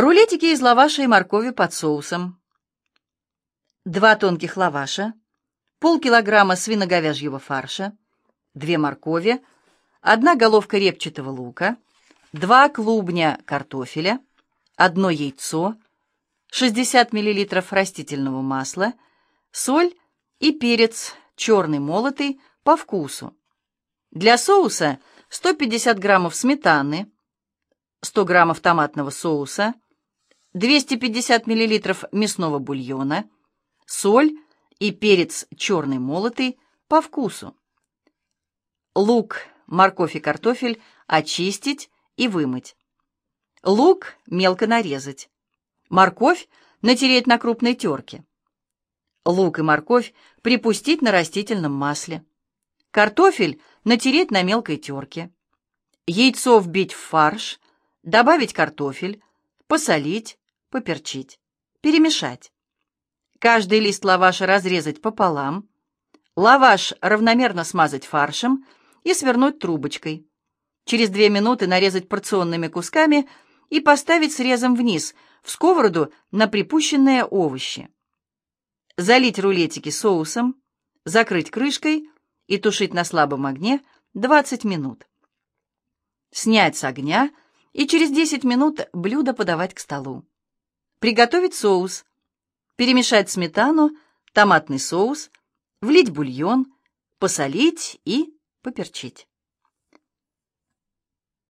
Рулетики из лаваша и моркови под соусом. Два тонких лаваша, полкилограмма свино-говяжьего фарша, две моркови, одна головка репчатого лука, два клубня картофеля, одно яйцо, 60 мл растительного масла, соль и перец черный молотый по вкусу. Для соуса 150 граммов сметаны, 100 граммов томатного соуса, 250 миллилитров мясного бульона, соль и перец черный молотый по вкусу. Лук, морковь и картофель очистить и вымыть. Лук мелко нарезать. Морковь натереть на крупной терке. Лук и морковь припустить на растительном масле. Картофель натереть на мелкой терке. Яйцо вбить в фарш, добавить картофель, посолить, поперчить, перемешать. Каждый лист лаваша разрезать пополам, лаваш равномерно смазать фаршем и свернуть трубочкой. Через две минуты нарезать порционными кусками и поставить срезом вниз, в сковороду на припущенные овощи. Залить рулетики соусом, закрыть крышкой и тушить на слабом огне 20 минут. Снять с огня и через 10 минут блюдо подавать к столу. Приготовить соус. Перемешать сметану, томатный соус, влить бульон, посолить и поперчить.